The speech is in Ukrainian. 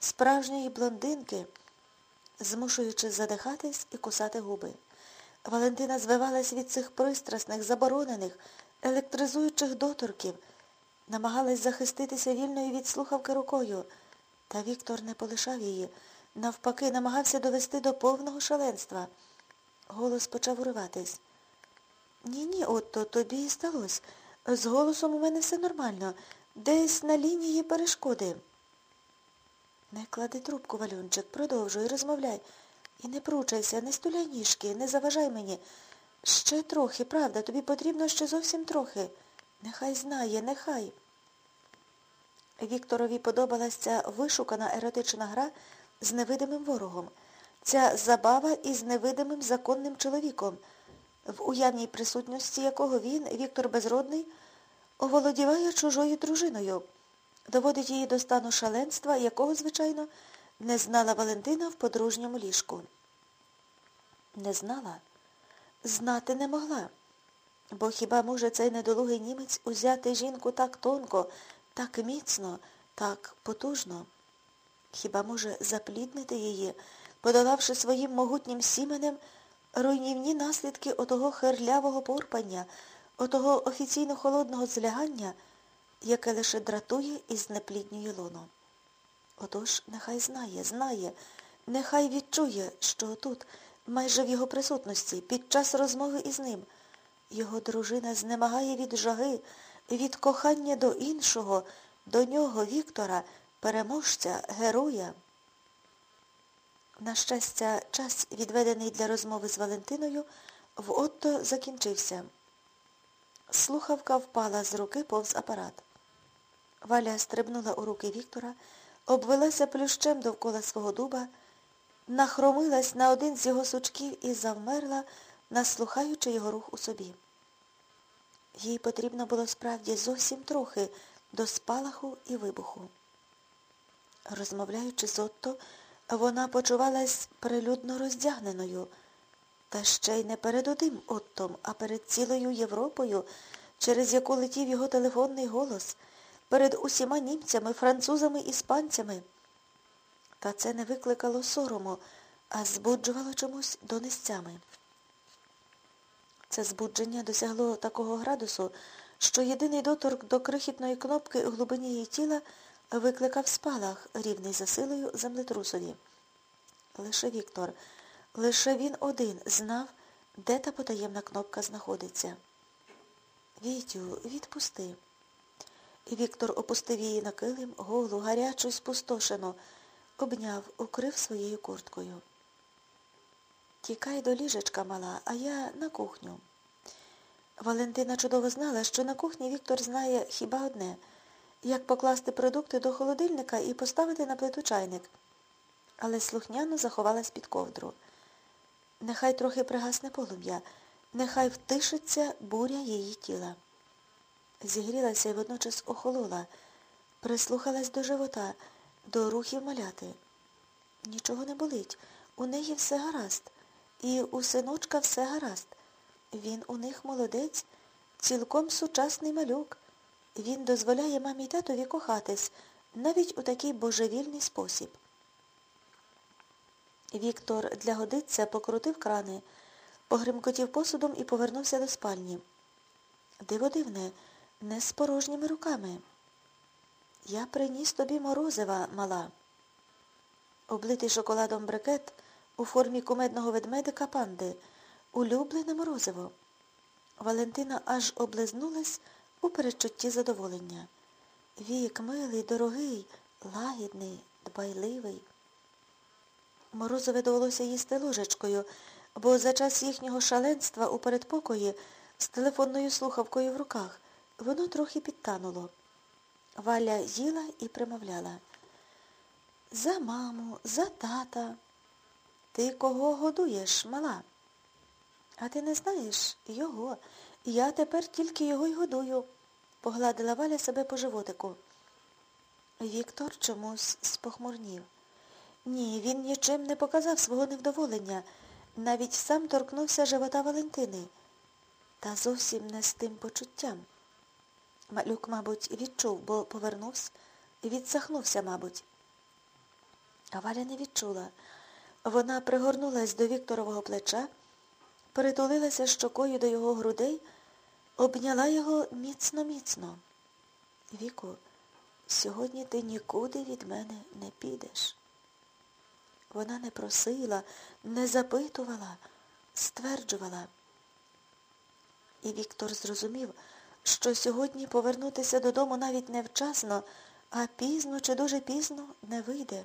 справжньої блондинки, змушуючи задихатись і кусати губи. Валентина звивалась від цих пристрасних, заборонених, електризуючих доторків, намагалась захиститися вільною від слухавки рукою. Та Віктор не полишав її, навпаки, намагався довести до повного шаленства. Голос почав уриватись. Ні-ні, отто, тобі і сталося. З голосом у мене все нормально. Десь на лінії перешкоди. Не клади трубку, Валюнчик, продовжуй, розмовляй. І не пручайся, не стуляй ніжки, не заважай мені. Ще трохи, правда, тобі потрібно ще зовсім трохи. Нехай знає, нехай. Вікторові подобалась ця вишукана еротична гра з невидимим ворогом, ця забава із невидимим законним чоловіком, в уявній присутності якого він, Віктор Безродний, оволодіває чужою дружиною, доводить її до стану шаленства, якого, звичайно, не знала Валентина в подружньому ліжку. Не знала, знати не могла. Бо хіба може цей недолугий німець узяти жінку так тонко, так міцно, так потужно? Хіба може запліднити її, подолавши своїм могутнім сіменем руйнівні наслідки отого херлявого порпання, отого офіційно холодного злягання, яке лише дратує і знепліднює лоно? Отож, нехай знає, знає, нехай відчує, що тут, майже в його присутності, під час розмови із ним, його дружина знемагає від жаги, від кохання до іншого, до нього, Віктора, переможця, героя. На щастя, час, відведений для розмови з Валентиною, в отто закінчився. Слухавка впала з руки повз апарат. Валя стрибнула у руки Віктора, обвелася плющем довкола свого дуба, нахромилась на один з його сучків і завмерла, наслухаючи його рух у собі. Їй потрібно було справді зовсім трохи до спалаху і вибуху. Розмовляючи з Отто, вона почувалась прилюдно роздягненою, та ще й не перед одним Оттом, а перед цілою Європою, через яку летів його телефонний голос, перед усіма німцями, французами, іспанцями. Та це не викликало сорому, а збуджувало чомусь донестями. Це збудження досягло такого градусу, що єдиний доторк до крихітної кнопки у глибині її тіла викликав спалах, рівний за силою землетрусові. Лише Віктор, лише він один знав, де та потаємна кнопка знаходиться. Вітю, відпусти. І Віктор опустив її на килим, голу, гарячу й спустошену, обняв, укрив своєю курткою. Тікай до ліжечка, мала, а я на кухню. Валентина чудово знала, що на кухні Віктор знає хіба одне як покласти продукти до холодильника і поставити на плиту чайник. Але слухняно заховалась під ковдру. Нехай трохи пригасне полум'я, нехай втишиться буря її тіла. Зігрілася і водночас охолола, прислухалась до живота, до рухів маляти. Нічого не болить, у неї все гаразд. І у синочка все гаразд. Він у них молодець, цілком сучасний малюк. Він дозволяє мамі й татові кохатись навіть у такий божевільний спосіб. Віктор для годиться покрутив крани, погримкотів посудом і повернувся до спальні. Диво дивне, не з порожніми руками. Я приніс тобі морозива, мала. Облитий шоколадом брикет у формі кумедного ведмедика панди, улюблене морозиво. Валентина аж облизнулась у передчутті задоволення. Вік милий, дорогий, лагідний, дбайливий. Морозове довелося їсти ложечкою, бо за час їхнього шаленства у передпокої з телефонною слухавкою в руках воно трохи підтануло. Валя їла і примовляла. За маму, за тата. Ти кого годуєш, мала? А ти не знаєш його. Я тепер тільки його й годую, погладила Валя себе по животику. Віктор чомусь спохмурнів. Ні, він нічим не показав свого невдоволення, навіть сам торкнувся живота Валентини. Та зовсім не з тим почуттям. Малюк, мабуть, відчув, бо повернувся, відсахнувся, мабуть. А Валя не відчула. Вона пригорнулась до Вікторового плеча, притулилася щокою до його грудей, обняла його міцно-міцно. Віку, сьогодні ти нікуди від мене не підеш. Вона не просила, не запитувала, стверджувала. І Віктор зрозумів, що сьогодні повернутися додому навіть невчасно, а пізно чи дуже пізно не вийде.